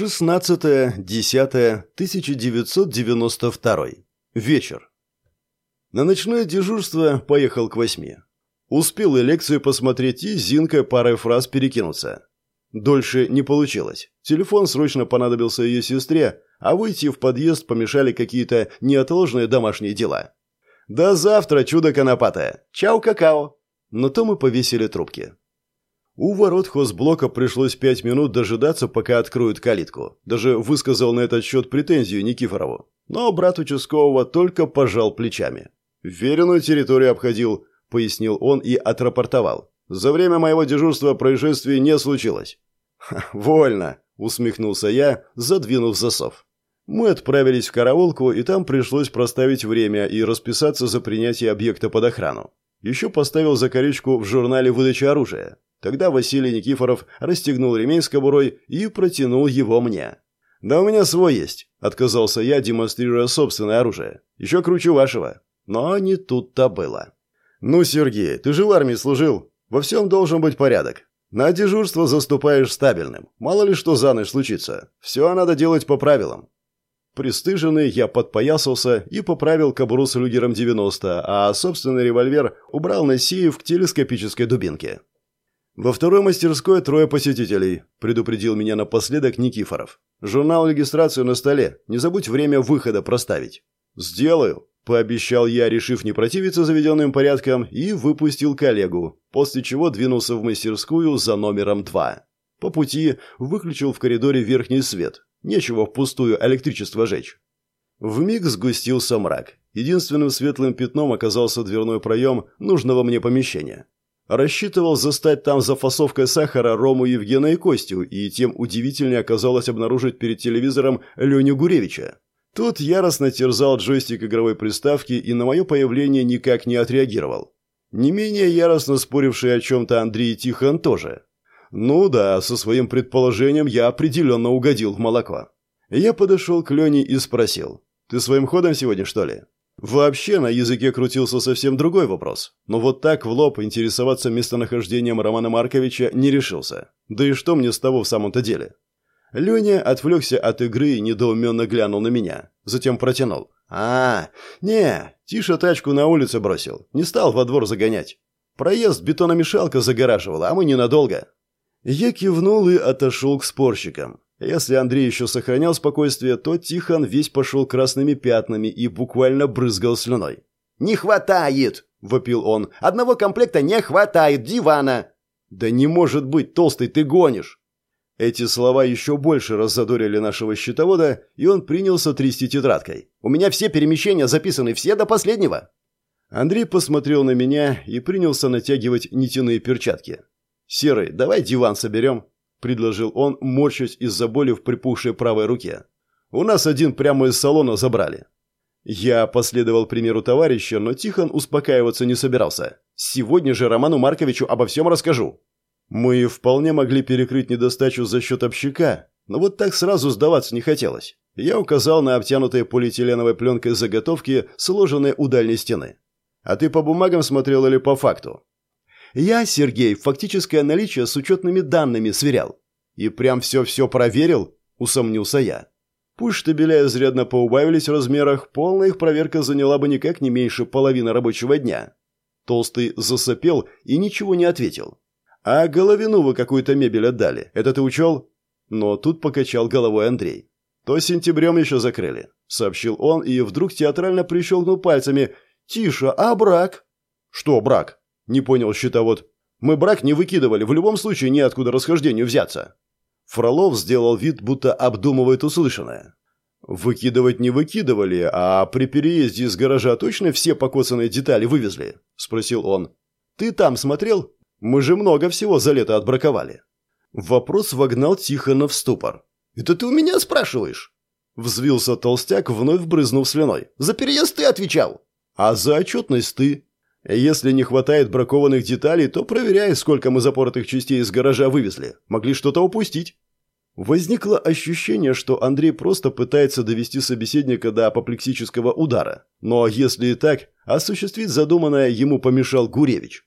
16.10.1992. Вечер. На ночное дежурство поехал к восьми. Успел и лекцию посмотреть, и с Зинкой парой фраз перекинуться. Дольше не получилось. Телефон срочно понадобился ее сестре, а выйти в подъезд помешали какие-то неотложные домашние дела. «До завтра, чудо конопатое! Чау, какао!» Но то мы повесили трубки. У ворот хозблока пришлось пять минут дожидаться, пока откроют калитку. Даже высказал на этот счет претензию Никифорову. Но брат участкового только пожал плечами. «Веренную территорию обходил», — пояснил он и отрапортовал. «За время моего дежурства происшествий не случилось». «Вольно», — усмехнулся я, задвинув засов. Мы отправились в караулку, и там пришлось проставить время и расписаться за принятие объекта под охрану. Еще поставил закорючку в журнале выдачи оружия. Тогда Василий Никифоров расстегнул ремень с кобурой и протянул его мне. «Да у меня свой есть», — отказался я, демонстрируя собственное оружие. «Еще круче вашего». Но не тут-то было. «Ну, Сергей, ты же в армии служил. Во всем должен быть порядок. На дежурство заступаешь стабильным. Мало ли что за ночь случится. Все надо делать по правилам». Пристыженный, я подпоясался и поправил кобуру с люгером 90, а собственный револьвер убрал на сейф к телескопической дубинке. «Во второй мастерской трое посетителей», – предупредил меня напоследок Никифоров. «Журнал регистрации на столе. Не забудь время выхода проставить». «Сделаю», – пообещал я, решив не противиться заведенным порядкам, и выпустил коллегу, после чего двинулся в мастерскую за номером два. По пути выключил в коридоре верхний свет. Нечего впустую электричество жечь. Вмиг сгустился мрак. Единственным светлым пятном оказался дверной проем нужного мне помещения. Рассчитывал застать там за фасовкой сахара Рому Евгена и Костю, и тем удивительнее оказалось обнаружить перед телевизором Леню Гуревича. Тот яростно терзал джойстик игровой приставки и на мое появление никак не отреагировал. Не менее яростно споривший о чем-то Андрей Тихон тоже. Ну да, со своим предположением я определенно угодил в молоко. Я подошел к Лене и спросил. «Ты своим ходом сегодня, что ли?» Вообще на языке крутился совсем другой вопрос. Но вот так в лоб интересоваться местонахождением Романа Марковича не решился. Да и что мне с того в самом-то деле? Леня отвлекся от игры и недоуменно глянул на меня. Затем протянул. «А, не, тише тачку на улице бросил. Не стал во двор загонять. Проезд бетономешалка загораживала, а мы ненадолго». Я кивнул и отошел к спорщикам. Если Андрей еще сохранял спокойствие, то Тихон весь пошел красными пятнами и буквально брызгал слюной. «Не хватает!» – вопил он. «Одного комплекта не хватает, дивана!» «Да не может быть, толстый, ты гонишь!» Эти слова еще больше раззадорили нашего счетовода, и он принялся трясти тетрадкой. «У меня все перемещения записаны, все до последнего!» Андрей посмотрел на меня и принялся натягивать нитяные перчатки. «Серый, давай диван соберем», – предложил он, морщась из-за боли в припухшей правой руке. «У нас один прямо из салона забрали». Я последовал примеру товарища, но Тихон успокаиваться не собирался. «Сегодня же Роману Марковичу обо всем расскажу». Мы вполне могли перекрыть недостачу за счет общака, но вот так сразу сдаваться не хотелось. Я указал на обтянутые полиэтиленовой пленкой заготовки, сложенные у дальней стены. «А ты по бумагам смотрел или по факту?» Я, Сергей, фактическое наличие с учетными данными сверял. И прям все-все проверил, усомнился я. Пусть штабеля изрядно поубавились в размерах, полная их проверка заняла бы никак не меньше половины рабочего дня. Толстый засопел и ничего не ответил. «А головину вы какую-то мебель отдали, это ты учел?» Но тут покачал головой Андрей. «То сентябрем еще закрыли», — сообщил он и вдруг театрально прищелкнул пальцами. «Тише, а брак?» «Что брак?» Не понял счетовод. Мы брак не выкидывали, в любом случае неоткуда расхождению взяться. Фролов сделал вид, будто обдумывает услышанное. «Выкидывать не выкидывали, а при переезде из гаража точно все покоцанные детали вывезли?» – спросил он. «Ты там смотрел? Мы же много всего за лето отбраковали». Вопрос вогнал Тихона в ступор. «Это ты у меня спрашиваешь?» Взвился толстяк, вновь брызнув слюной. «За переезд ты отвечал!» «А за отчетность ты?» Если не хватает бракованных деталей, то проверяй, сколько мы запоротых частей из гаража вывезли. Могли что-то упустить. Возникло ощущение, что Андрей просто пытается довести собеседника до апоплексического удара. Но если и так, осуществить задуманное ему помешал Гуревич.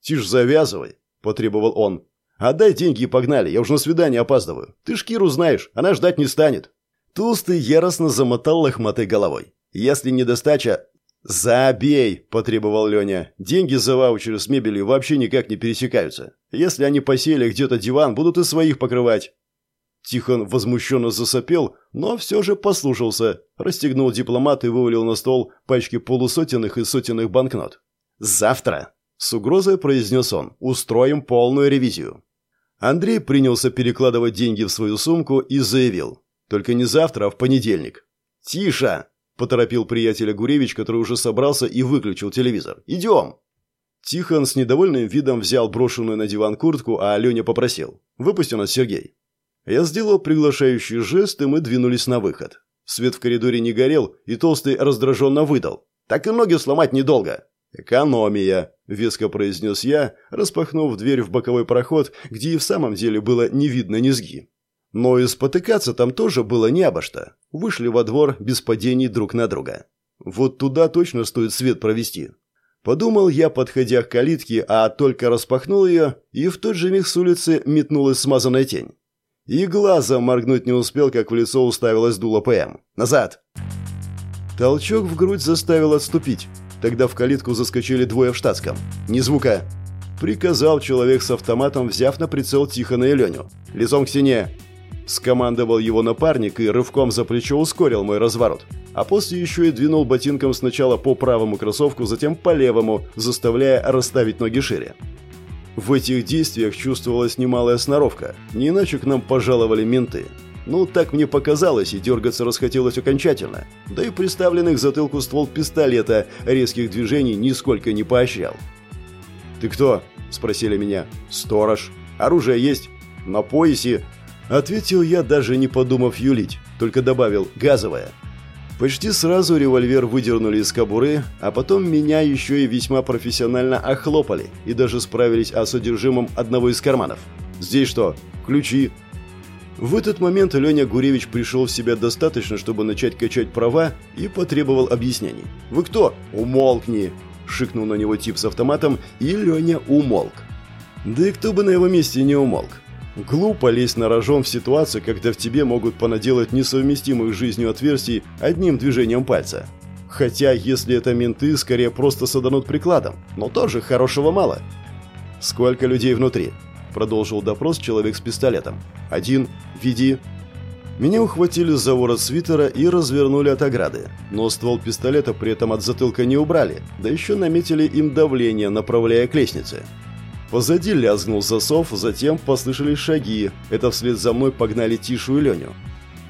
«Тишь завязывай», – потребовал он. Отдай деньги и погнали, я уже на свидание опаздываю. Ты ж Киру знаешь, она ждать не станет». Толстый яростно замотал лохматой головой. «Если недостача, «Забей!» – потребовал Леня. «Деньги за ваучеры с мебелью вообще никак не пересекаются. Если они посели где-то диван, будут и своих покрывать». Тихон возмущенно засопел, но все же послушался, расстегнул дипломат и вывалил на стол пачки полусотенных и сотенных банкнот. «Завтра!» – с угрозой произнес он. «Устроим полную ревизию». Андрей принялся перекладывать деньги в свою сумку и заявил. «Только не завтра, а в понедельник». «Тише!» – поторопил приятеля Гуревич, который уже собрался и выключил телевизор. «Идем!» Тихон с недовольным видом взял брошенную на диван куртку, а Леня попросил. «Выпусти нас, Сергей». Я сделал приглашающий жест, и мы двинулись на выход. Свет в коридоре не горел, и Толстый раздраженно выдал. «Так и ноги сломать недолго». «Экономия», – веско произнес я, распахнув дверь в боковой проход, где и в самом деле было не видно низги. Но и спотыкаться там тоже было не обо что. Вышли во двор без падений друг на друга. Вот туда точно стоит свет провести. Подумал я, подходя к калитке, а только распахнул ее, и в тот же миг с улицы метнулась смазанная тень. И глазом моргнуть не успел, как в лицо уставилась дуло ПМ. «Назад!» Толчок в грудь заставил отступить. Тогда в калитку заскочили двое в штатском. «Ни звука!» Приказал человек с автоматом, взяв на прицел Тихона и Леню. «Лицом к стене!» Скомандовал его напарник и рывком за плечо ускорил мой разворот. А после еще и двинул ботинком сначала по правому кроссовку, затем по левому, заставляя расставить ноги шире. В этих действиях чувствовалась немалая сноровка, не иначе к нам пожаловали менты. Ну, так мне показалось, и дергаться расхотелось окончательно. Да и приставленный затылку ствол пистолета резких движений нисколько не поощрял. «Ты кто?» – спросили меня. «Сторож. Оружие есть?» «На поясе. Ответил я, даже не подумав юлить, только добавил «газовая». Почти сразу револьвер выдернули из кобуры, а потом меня еще и весьма профессионально охлопали и даже справились о содержимом одного из карманов. «Здесь что? Ключи?» В этот момент Леня Гуревич пришел в себя достаточно, чтобы начать качать права и потребовал объяснений. «Вы кто?» «Умолкни!» – шикнул на него тип с автоматом, и Леня умолк. Да и кто бы на его месте не умолк. Глупо лезть на рожон в ситуацию, когда в тебе могут понаделать несовместимых с жизнью отверстий одним движением пальца. Хотя, если это менты, скорее просто саданут прикладом, но тоже хорошего мало. «Сколько людей внутри?» – продолжил допрос человек с пистолетом. «Один. Веди». Меня ухватили за ворот свитера и развернули от ограды, но ствол пистолета при этом от затылка не убрали, да еще наметили им давление, направляя к лестнице. Позади лязгнул засов, затем послышались шаги. Это вслед за мной погнали Тишу и Леню.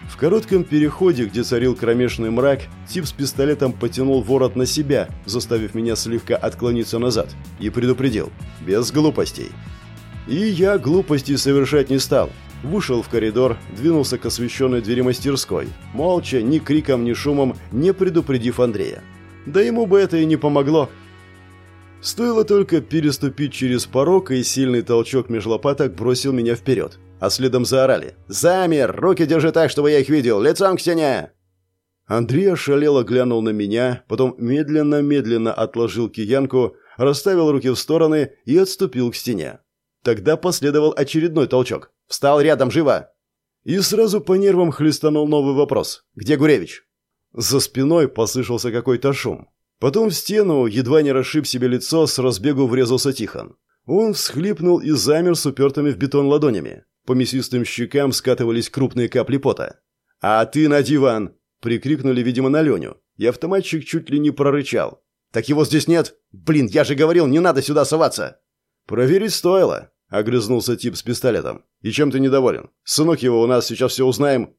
В коротком переходе, где царил кромешный мрак, тип с пистолетом потянул ворот на себя, заставив меня слегка отклониться назад, и предупредил «без глупостей». И я глупостей совершать не стал. Вышел в коридор, двинулся к освещенной двери мастерской, молча, ни криком, ни шумом, не предупредив Андрея. Да ему бы это и не помогло. Стоило только переступить через порог, и сильный толчок меж лопаток бросил меня вперед. А следом заорали. «Замер! Руки держи так, чтобы я их видел! Лицом к стене!» Андрей ошалело глянул на меня, потом медленно-медленно отложил киянку, расставил руки в стороны и отступил к стене. Тогда последовал очередной толчок. «Встал рядом, живо!» И сразу по нервам хлестанул новый вопрос. «Где Гуревич?» За спиной послышался какой-то шум. Потом в стену, едва не расшиб себе лицо, с разбегу врезался Тихон. Он всхлипнул и замер с упертыми в бетон ладонями. По мясистым щекам скатывались крупные капли пота. «А ты на диван!» – прикрикнули, видимо, на Леню. И автоматчик чуть ли не прорычал. «Так его здесь нет? Блин, я же говорил, не надо сюда соваться!» «Проверить стоило», – огрызнулся тип с пистолетом. «И чем ты недоволен? Сынок его у нас, сейчас все узнаем».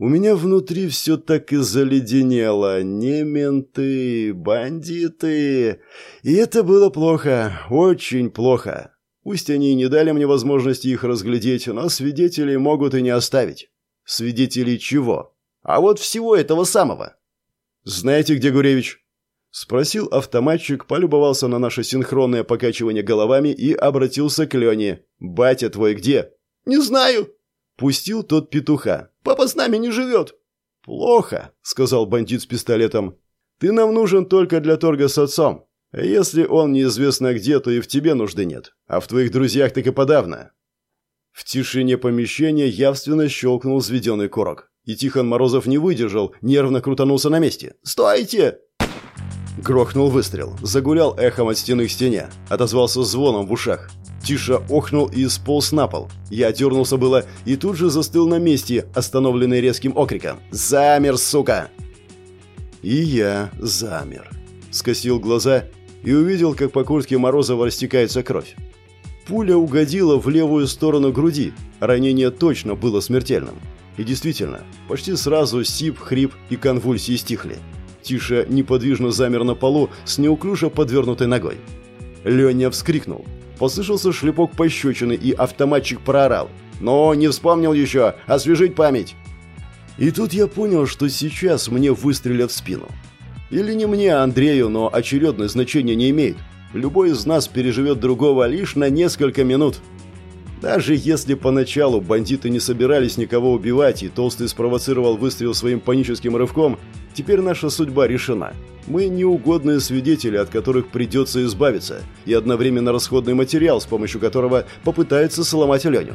У меня внутри все так и заледенело. Не менты, бандиты. И это было плохо, очень плохо. Пусть они и не дали мне возможности их разглядеть, но свидетелей могут и не оставить. Свидетелей чего? А вот всего этого самого. «Знаете, где Гуревич?» Спросил автоматчик, полюбовался на наше синхронное покачивание головами и обратился к Лене. «Батя твой где?» «Не знаю», Пустил тот петуха. «Папа с нами не живет!» «Плохо», — сказал бандит с пистолетом. «Ты нам нужен только для торга с отцом. Если он неизвестно где, то и в тебе нужды нет. А в твоих друзьях так и подавно. В тишине помещения явственно щелкнул взведенный курок. И Тихон Морозов не выдержал, нервно крутанулся на месте. «Стойте!» Грохнул выстрел. Загулял эхом от стены к стене. Отозвался звоном в ушах. Тиша охнул и сполз на пол. Я дернулся было и тут же застыл на месте, остановленный резким окриком. «Замер, сука!» И я замер. Скосил глаза и увидел, как по куртке Морозова растекается кровь. Пуля угодила в левую сторону груди. Ранение точно было смертельным. И действительно, почти сразу сип, хрип и конвульсии стихли. Тиша неподвижно замер на полу с неуклюже подвернутой ногой. Леня вскрикнул. Послышался шлепок пощечины, и автоматчик проорал. «Но не вспомнил еще! Освежить память!» И тут я понял, что сейчас мне выстрелят в спину. Или не мне, а Андрею, но очередное значение не имеет. Любой из нас переживет другого лишь на несколько минут. Даже если поначалу бандиты не собирались никого убивать, и Толстый спровоцировал выстрел своим паническим рывком, теперь наша судьба решена. Мы неугодные свидетели, от которых придется избавиться, и одновременно расходный материал, с помощью которого попытается сломать Леню.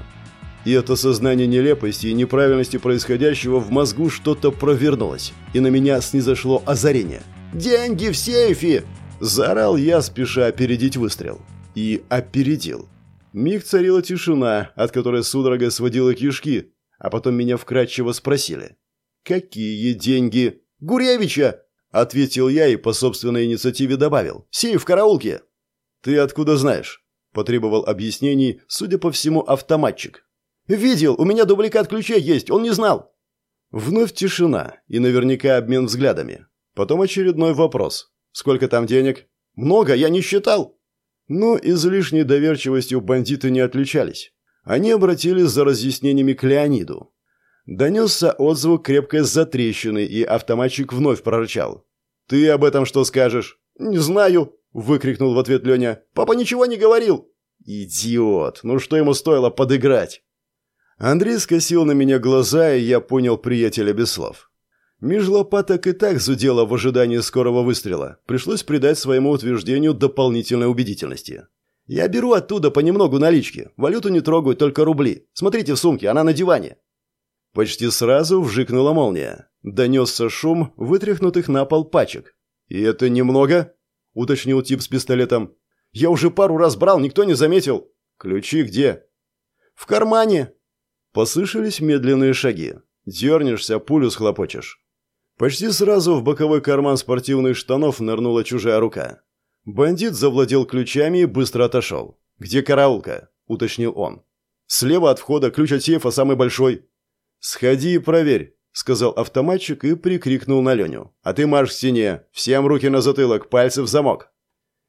И это сознание нелепости и неправильности происходящего в мозгу что-то провернулось, и на меня снизошло озарение. «Деньги в сейфе!» – заорал я, спеша опередить выстрел. И опередил. Миг царила тишина, от которой судорога сводила кишки, а потом меня вкратчиво спросили. «Какие деньги?» «Гуревича!» – ответил я и по собственной инициативе добавил. «Сейф в караулке!» «Ты откуда знаешь?» – потребовал объяснений, судя по всему, автоматчик. «Видел, у меня дубликат ключей есть, он не знал». Вновь тишина и наверняка обмен взглядами. Потом очередной вопрос. «Сколько там денег?» «Много, я не считал». Но излишней доверчивостью бандиты не отличались. Они обратились за разъяснениями к Леониду. Донесся отзвук крепкой затрещины, и автоматчик вновь прорычал. «Ты об этом что скажешь?» «Не знаю», — выкрикнул в ответ Леня. «Папа ничего не говорил». «Идиот! Ну что ему стоило подыграть?» Андрей скосил на меня глаза, и я понял приятеля без слов. Меж лопаток и так зудело в ожидании скорого выстрела. Пришлось придать своему утверждению дополнительной убедительности. «Я беру оттуда понемногу налички. Валюту не трогаю, только рубли. Смотрите в сумке, она на диване». Почти сразу вжикнула молния. Донесся шум вытряхнутых на пол пачек. «И это немного?» – уточнил тип с пистолетом. «Я уже пару раз брал, никто не заметил». «Ключи где?» «В кармане», Послышались медленные шаги. Дернешься, пулю схлопочешь. Почти сразу в боковой карман спортивных штанов нырнула чужая рука. Бандит завладел ключами и быстро отошел. «Где караулка?» – уточнил он. «Слева от входа, ключ от сейфа самый большой». «Сходи и проверь», – сказал автоматчик и прикрикнул на Леню. «А ты марш к стене, всем руки на затылок, пальцы в замок».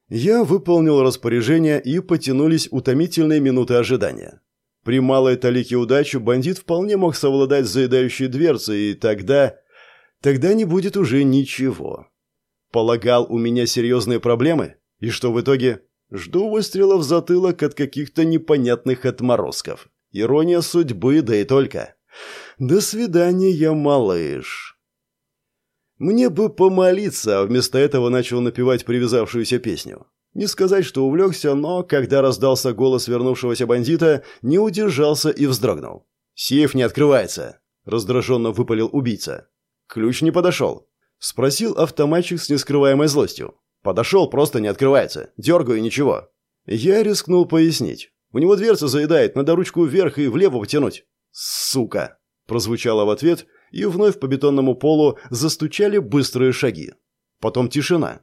Я выполнил распоряжение и потянулись утомительные минуты ожидания. При малой талике удачи бандит вполне мог совладать с заедающей дверцей, и тогда... Тогда не будет уже ничего. Полагал, у меня серьезные проблемы? И что в итоге? Жду выстрела в затылок от каких-то непонятных отморозков. Ирония судьбы, да и только. До свидания, малыш. Мне бы помолиться, а вместо этого начал напевать привязавшуюся песню. Не сказать, что увлекся, но, когда раздался голос вернувшегося бандита, не удержался и вздрогнул. «Сейф не открывается», — раздраженно выпалил убийца. «Ключ не подошел», — спросил автоматчик с нескрываемой злостью. «Подошел, просто не открывается. Дергаю, ничего». Я рискнул пояснить. «У него дверца заедает, надо ручку вверх и влево потянуть». «Сука!» — прозвучало в ответ, и вновь по бетонному полу застучали быстрые шаги. Потом тишина.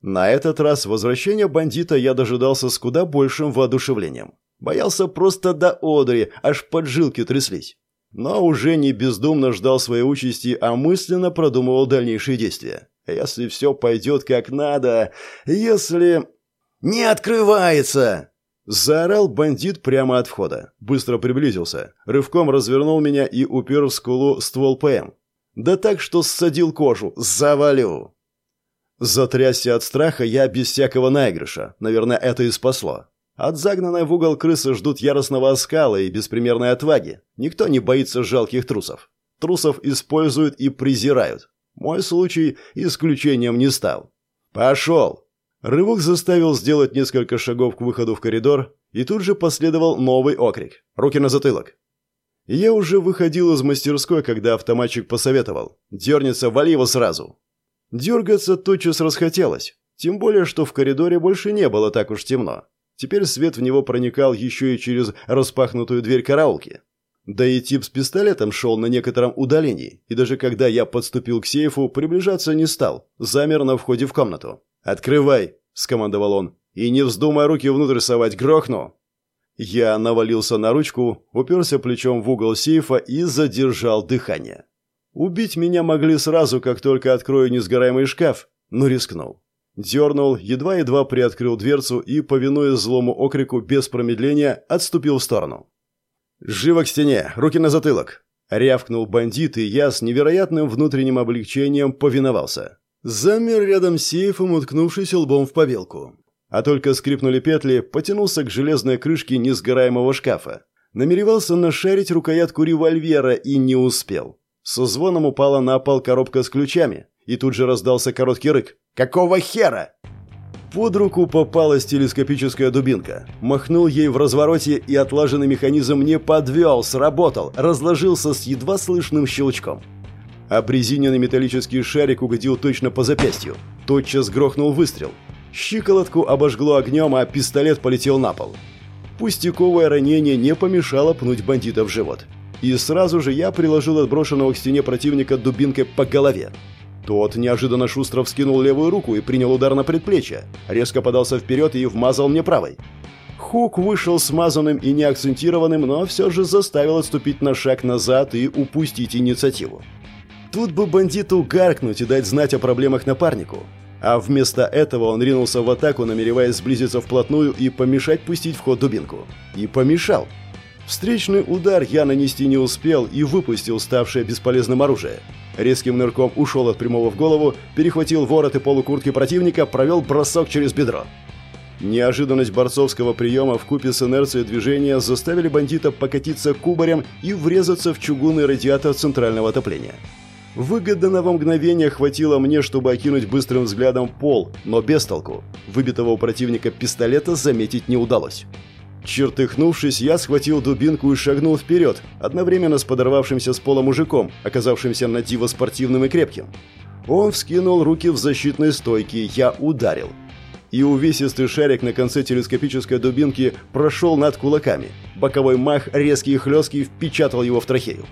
На этот раз возвращения бандита я дожидался с куда большим воодушевлением. Боялся просто до одри, аж поджилки тряслись. Но уже не бездумно ждал своей участи, а мысленно продумывал дальнейшие действия. Если все пойдет как надо, если... «Не открывается!» Заорал бандит прямо от входа. Быстро приблизился. Рывком развернул меня и упер в скулу ствол ПМ. Да так, что ссадил кожу. Завалю. Затрясся от страха я без всякого наигрыша. Наверное, это и спасло. От загнанной в угол крысы ждут яростного оскала и беспримерной отваги. Никто не боится жалких трусов. Трусов используют и презирают. Мой случай исключением не стал. «Пошел!» Рывок заставил сделать несколько шагов к выходу в коридор, И тут же последовал новый окрик. «Руки на затылок!» Я уже выходил из мастерской, когда автоматчик посоветовал. «Дернется, вали его сразу!» Дергаться тотчас расхотелось. Тем более, что в коридоре больше не было так уж темно. Теперь свет в него проникал еще и через распахнутую дверь караулки. Да и тип с пистолетом шел на некотором удалении, и даже когда я подступил к сейфу, приближаться не стал, замер на входе в комнату. «Открывай!» – скомандовал он. «И не вздумай руки внутрь совать, грохну!» Я навалился на ручку, уперся плечом в угол сейфа и задержал дыхание. Убить меня могли сразу, как только открою несгораемый шкаф, но рискнул. Дернул, едва-едва приоткрыл дверцу и, повинуясь злому окрику, без промедления отступил в сторону. «Живо к стене! Руки на затылок!» Рявкнул бандит, и я с невероятным внутренним облегчением повиновался. Замер рядом с сейфом, уткнувшись лбом в побелку. А только скрипнули петли, потянулся к железной крышке несгораемого шкафа. Намеревался нашарить рукоятку револьвера и не успел. Со звоном упала на пол коробка с ключами, и тут же раздался короткий рык. «Какого хера?» Под руку попалась телескопическая дубинка. Махнул ей в развороте, и отлаженный механизм не подвел, сработал, разложился с едва слышным щелчком. Обрезиненный металлический шарик угодил точно по запястью. Тотчас грохнул выстрел. Щиколотку обожгло огнем, а пистолет полетел на пол. Пустяковое ранение не помешало пнуть бандита в живот. И сразу же я приложил отброшенного к стене противника дубинкой по голове. Тот неожиданно шустро вскинул левую руку и принял удар на предплечье. Резко подался вперед и вмазал мне правой. Хук вышел смазанным и неакцентированным, но все же заставил отступить на шаг назад и упустить инициативу. Тут бы бандиту гаркнуть и дать знать о проблемах напарнику. А вместо этого он ринулся в атаку, намереваясь сблизиться вплотную и помешать пустить в ход дубинку. И помешал. Встречный удар я нанести не успел и выпустил ставшее бесполезным оружие. Резким нырком ушел от прямого в голову, перехватил ворот и полукуртки противника, провел бросок через бедро. Неожиданность борцовского приема в купе с инерцией движения заставили бандита покатиться кубарем и врезаться в чугунный радиатор центрального отопления. Выгодного мгновения хватило мне, чтобы окинуть быстрым взглядом пол, но без толку. Выбитого у противника пистолета заметить не удалось. Чертыхнувшись, я схватил дубинку и шагнул вперед, одновременно с подорвавшимся с пола мужиком, оказавшимся на диво спортивным и крепким. Он вскинул руки в защитной стойке, я ударил. И увесистый шарик на конце телескопической дубинки прошел над кулаками. Боковой мах, резкий и хлесткий, впечатал его в трахею.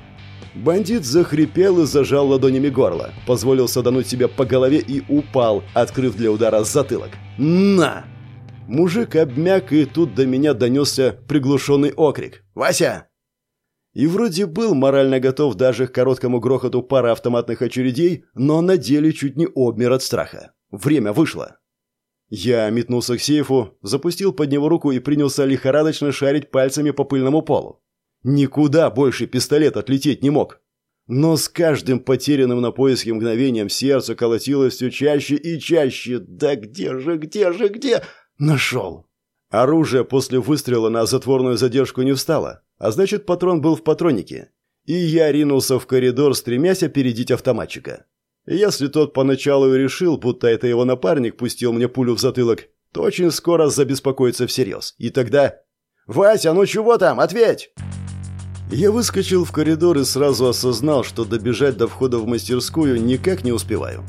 Бандит захрипел и зажал ладонями горло, позволил садануть себя по голове и упал, открыв для удара затылок. «На!» Мужик обмяк, и тут до меня донесся приглушенный окрик. «Вася!» И вроде был морально готов даже к короткому грохоту пары автоматных очередей, но на деле чуть не обмер от страха. Время вышло. Я метнулся к сейфу, запустил под него руку и принялся лихорадочно шарить пальцами по пыльному полу. Никуда больше пистолет отлететь не мог. Но с каждым потерянным на поиске мгновением сердце колотилось все чаще и чаще. «Да где же, где же, где?» Нашел. Оружие после выстрела на затворную задержку не встало, а значит, патрон был в патроннике. И я ринулся в коридор, стремясь опередить автоматчика. Если тот поначалу и решил, будто это его напарник пустил мне пулю в затылок, то очень скоро забеспокоится всерьез. И тогда... «Вася, ну чего там? Ответь!» Я выскочил в коридор и сразу осознал, что добежать до входа в мастерскую никак не успеваю.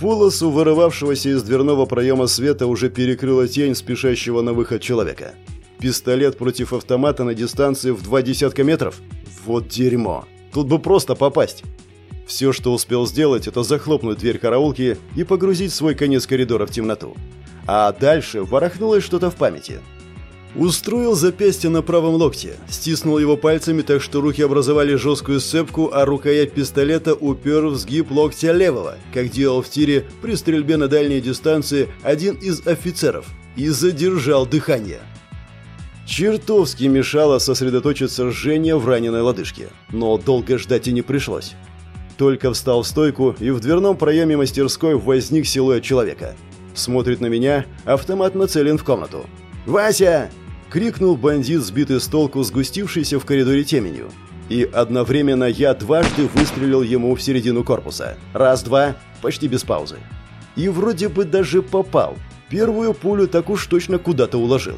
Полосу вырывавшегося из дверного проема света уже перекрыла тень спешащего на выход человека. Пистолет против автомата на дистанции в два десятка метров? Вот дерьмо. Тут бы просто попасть. Все, что успел сделать, это захлопнуть дверь караулки и погрузить свой конец коридора в темноту. А дальше ворохнулось что-то в памяти – Устроил запястье на правом локте, стиснул его пальцами так, что руки образовали жесткую сцепку, а рукоять пистолета упер в сгиб локтя левого, как делал в тире при стрельбе на дальней дистанции один из офицеров, и задержал дыхание. Чертовски мешало сосредоточиться жжение в раненой лодыжке, но долго ждать и не пришлось. Только встал в стойку, и в дверном проеме мастерской возник силуэт человека. Смотрит на меня, автомат нацелен в комнату. «Вася!» Крикнул бандит, сбитый с толку, сгустившийся в коридоре теменью. И одновременно я дважды выстрелил ему в середину корпуса. Раз-два, почти без паузы. И вроде бы даже попал. Первую пулю так уж точно куда-то уложил.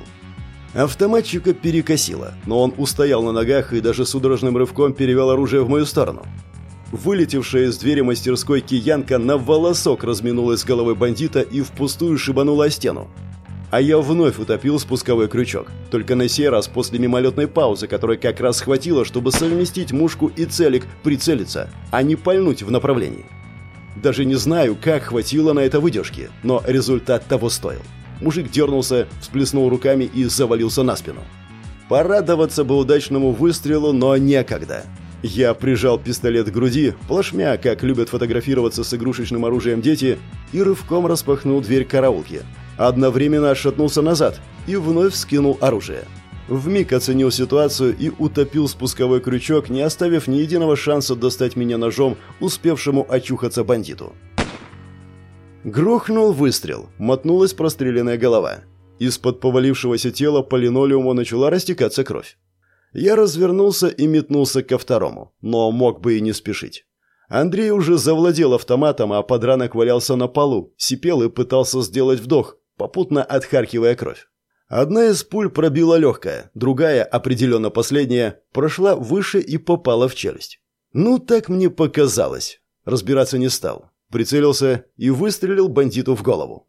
Автоматчика перекосило, но он устоял на ногах и даже судорожным рывком перевел оружие в мою сторону. Вылетевшая из двери мастерской киянка на волосок разминулась с головой бандита и впустую шибанула о стену. А я вновь утопил спусковой крючок, только на сей раз после мимолетной паузы, которая как раз хватило, чтобы совместить мушку и целик, прицелиться, а не пальнуть в направлении. Даже не знаю, как хватило на это выдержки, но результат того стоил. Мужик дернулся, всплеснул руками и завалился на спину. Порадоваться бы удачному выстрелу, но некогда. Я прижал пистолет к груди, плашмя, как любят фотографироваться с игрушечным оружием дети, и рывком распахнул дверь караулки. Одновременно отшатнулся назад и вновь скинул оружие. Вмиг оценил ситуацию и утопил спусковой крючок, не оставив ни единого шанса достать меня ножом, успевшему очухаться бандиту. Грохнул выстрел, мотнулась простреленная голова. Из-под повалившегося тела по линолеуму начала растекаться кровь. Я развернулся и метнулся ко второму, но мог бы и не спешить. Андрей уже завладел автоматом, а подранок валялся на полу, сипел и пытался сделать вдох, попутно отхаркивая кровь. Одна из пуль пробила легкая, другая, определенно последняя, прошла выше и попала в челюсть. Ну, так мне показалось. Разбираться не стал. Прицелился и выстрелил бандиту в голову.